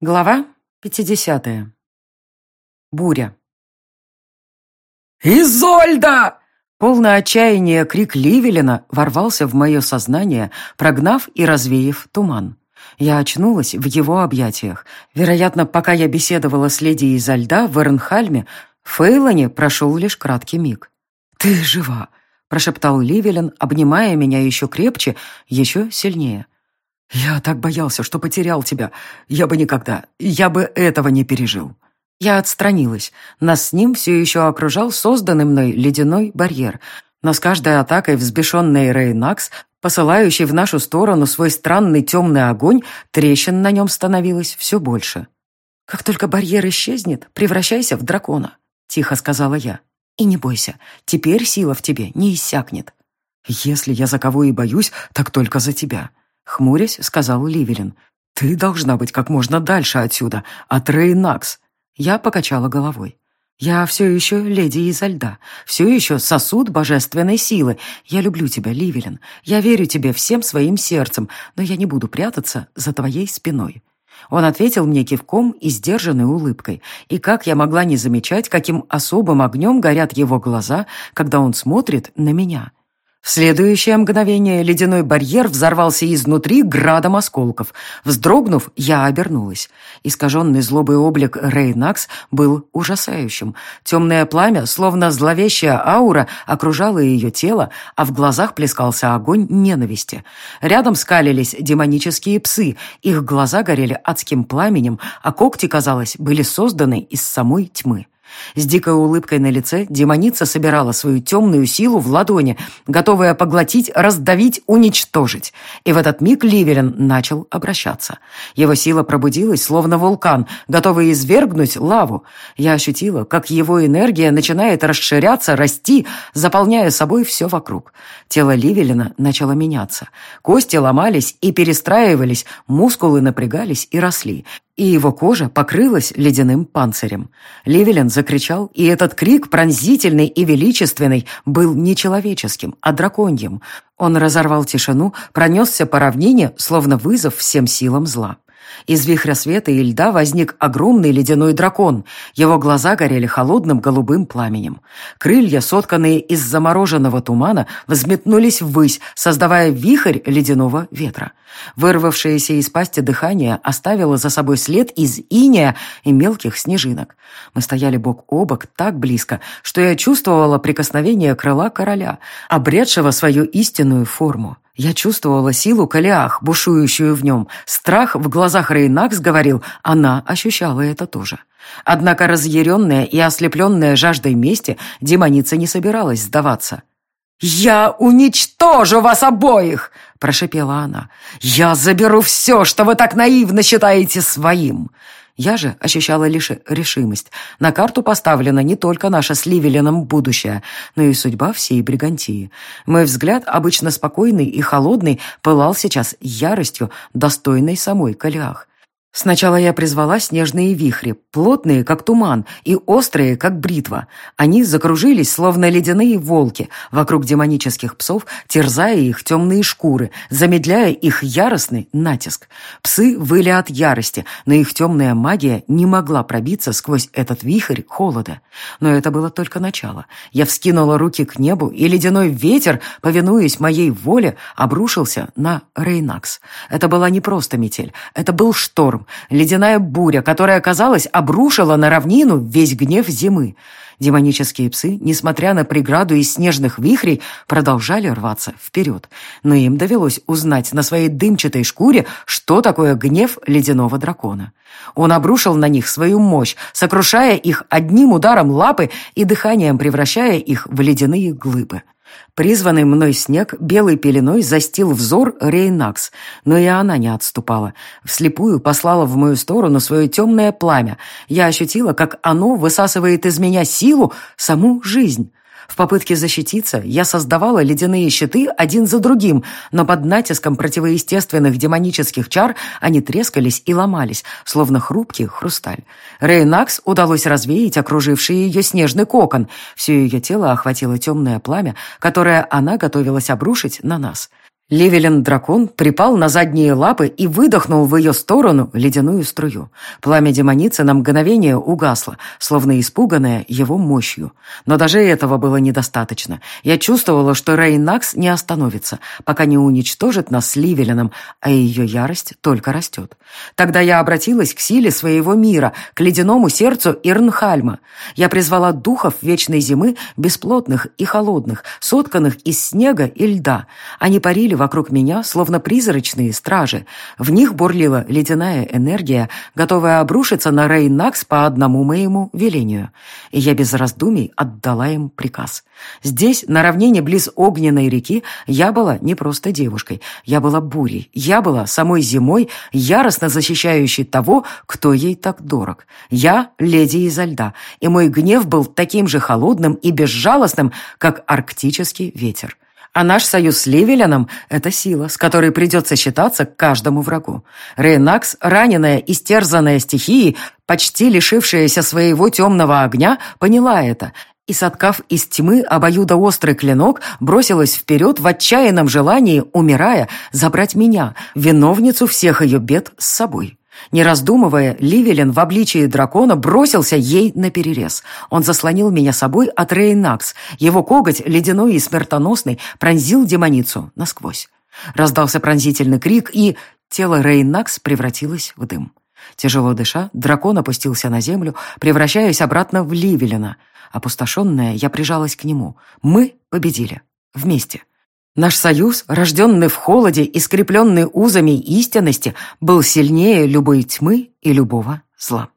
Глава 50. Буря. «Изольда!» Полное отчаяние крик Ливелина ворвался в мое сознание, прогнав и развеяв туман. Я очнулась в его объятиях. Вероятно, пока я беседовала с леди изо льда в Эрнхальме, в Фейлоне прошел лишь краткий миг. «Ты жива!» — прошептал Ливелин, обнимая меня еще крепче, еще сильнее. «Я так боялся, что потерял тебя. Я бы никогда, я бы этого не пережил». Я отстранилась. Нас с ним все еще окружал созданный мной ледяной барьер. Но с каждой атакой взбешенный Рейнакс, посылающий в нашу сторону свой странный темный огонь, трещин на нем становилось все больше. «Как только барьер исчезнет, превращайся в дракона», — тихо сказала я. «И не бойся, теперь сила в тебе не иссякнет». «Если я за кого и боюсь, так только за тебя», Хмурясь, сказал Ливелин. «Ты должна быть как можно дальше отсюда, от Рейнакс». Я покачала головой. «Я все еще леди изо льда, все еще сосуд божественной силы. Я люблю тебя, Ливелин. Я верю тебе всем своим сердцем, но я не буду прятаться за твоей спиной». Он ответил мне кивком и сдержанной улыбкой. И как я могла не замечать, каким особым огнем горят его глаза, когда он смотрит на меня? В следующее мгновение ледяной барьер взорвался изнутри градом осколков. Вздрогнув, я обернулась. Искаженный злобой облик Рейнакс был ужасающим. Темное пламя, словно зловещая аура, окружало ее тело, а в глазах плескался огонь ненависти. Рядом скалились демонические псы, их глаза горели адским пламенем, а когти, казалось, были созданы из самой тьмы. С дикой улыбкой на лице демоница собирала свою темную силу в ладони, готовая поглотить, раздавить, уничтожить. И в этот миг Ливерин начал обращаться. Его сила пробудилась, словно вулкан, готовый извергнуть лаву. Я ощутила, как его энергия начинает расширяться, расти, заполняя собой все вокруг. Тело Ливелина начало меняться. Кости ломались и перестраивались, мускулы напрягались и росли и его кожа покрылась ледяным панцирем. Ливелин закричал, и этот крик, пронзительный и величественный, был не человеческим, а драконьим. Он разорвал тишину, пронесся по равнине, словно вызов всем силам зла. Из вихря света и льда возник огромный ледяной дракон. Его глаза горели холодным голубым пламенем. Крылья, сотканные из замороженного тумана, взметнулись ввысь, создавая вихрь ледяного ветра. Вырвавшееся из пасти дыхание оставило за собой след из иния и мелких снежинок. Мы стояли бок о бок так близко, что я чувствовала прикосновение крыла короля, обретшего свою истинную форму. Я чувствовала силу Калиах, бушующую в нем. Страх в глазах Рейнакс говорил, она ощущала это тоже. Однако разъяренная и ослепленная жаждой мести, демоница не собиралась сдаваться. «Я уничтожу вас обоих!» – прошепела она. «Я заберу все, что вы так наивно считаете своим!» Я же ощущала лишь решимость. На карту поставлена не только наша с Ливелином будущее, но и судьба всей Бригантии. Мой взгляд, обычно спокойный и холодный, пылал сейчас яростью, достойной самой Калиах. Сначала я призвала снежные вихри, плотные, как туман, и острые, как бритва. Они закружились, словно ледяные волки, вокруг демонических псов, терзая их темные шкуры, замедляя их яростный натиск. Псы выли от ярости, но их темная магия не могла пробиться сквозь этот вихрь холода. Но это было только начало. Я вскинула руки к небу, и ледяной ветер, повинуясь моей воле, обрушился на Рейнакс. Это была не просто метель, это был шторм, ледяная буря, которая, казалось, обрушила на равнину весь гнев зимы. Демонические псы, несмотря на преграду из снежных вихрей, продолжали рваться вперед. Но им довелось узнать на своей дымчатой шкуре, что такое гнев ледяного дракона. Он обрушил на них свою мощь, сокрушая их одним ударом лапы и дыханием превращая их в ледяные глыбы. Призванный мной снег белой пеленой застил взор Рейнакс, но и она не отступала. Вслепую послала в мою сторону свое темное пламя. Я ощутила, как оно высасывает из меня силу, саму жизнь. В попытке защититься я создавала ледяные щиты один за другим, но под натиском противоестественных демонических чар они трескались и ломались, словно хрупкий хрусталь. Рейнакс удалось развеять окруживший ее снежный кокон. Все ее тело охватило темное пламя, которое она готовилась обрушить на нас. Ливелин-дракон припал на задние лапы и выдохнул в ее сторону ледяную струю. Пламя демоницы на мгновение угасло, словно испуганное его мощью. Но даже этого было недостаточно. Я чувствовала, что Рейнакс не остановится, пока не уничтожит нас с Ливелином, а ее ярость только растет. Тогда я обратилась к силе своего мира, к ледяному сердцу Ирнхальма. Я призвала духов вечной зимы, бесплотных и холодных, сотканных из снега и льда. Они парили вокруг меня, словно призрачные стражи. В них бурлила ледяная энергия, готовая обрушиться на Рейнакс по одному моему велению. И я без раздумий отдала им приказ. Здесь, на равнине близ огненной реки, я была не просто девушкой. Я была бурей. Я была самой зимой, яростно защищающей того, кто ей так дорог. Я — леди изо льда, и мой гнев был таким же холодным и безжалостным, как арктический ветер. А наш союз с Ливеляном — это сила, с которой придется считаться каждому врагу. Рейнакс, раненая, истерзанная стихией, почти лишившаяся своего темного огня, поняла это и, соткав из тьмы обоюдоострый клинок, бросилась вперед в отчаянном желании, умирая, забрать меня, виновницу всех ее бед, с собой. Не раздумывая, Ливелин в обличии дракона бросился ей на перерез. Он заслонил меня собой от Рейнакс. Его коготь, ледяной и смертоносный, пронзил демоницу насквозь. Раздался пронзительный крик, и тело Рейнакс превратилось в дым. Тяжело дыша, дракон опустился на землю, превращаясь обратно в Ливелина. Опустошенная, я прижалась к нему. Мы победили. Вместе. Наш союз, рожденный в холоде и скрепленный узами истинности, был сильнее любой тьмы и любого зла.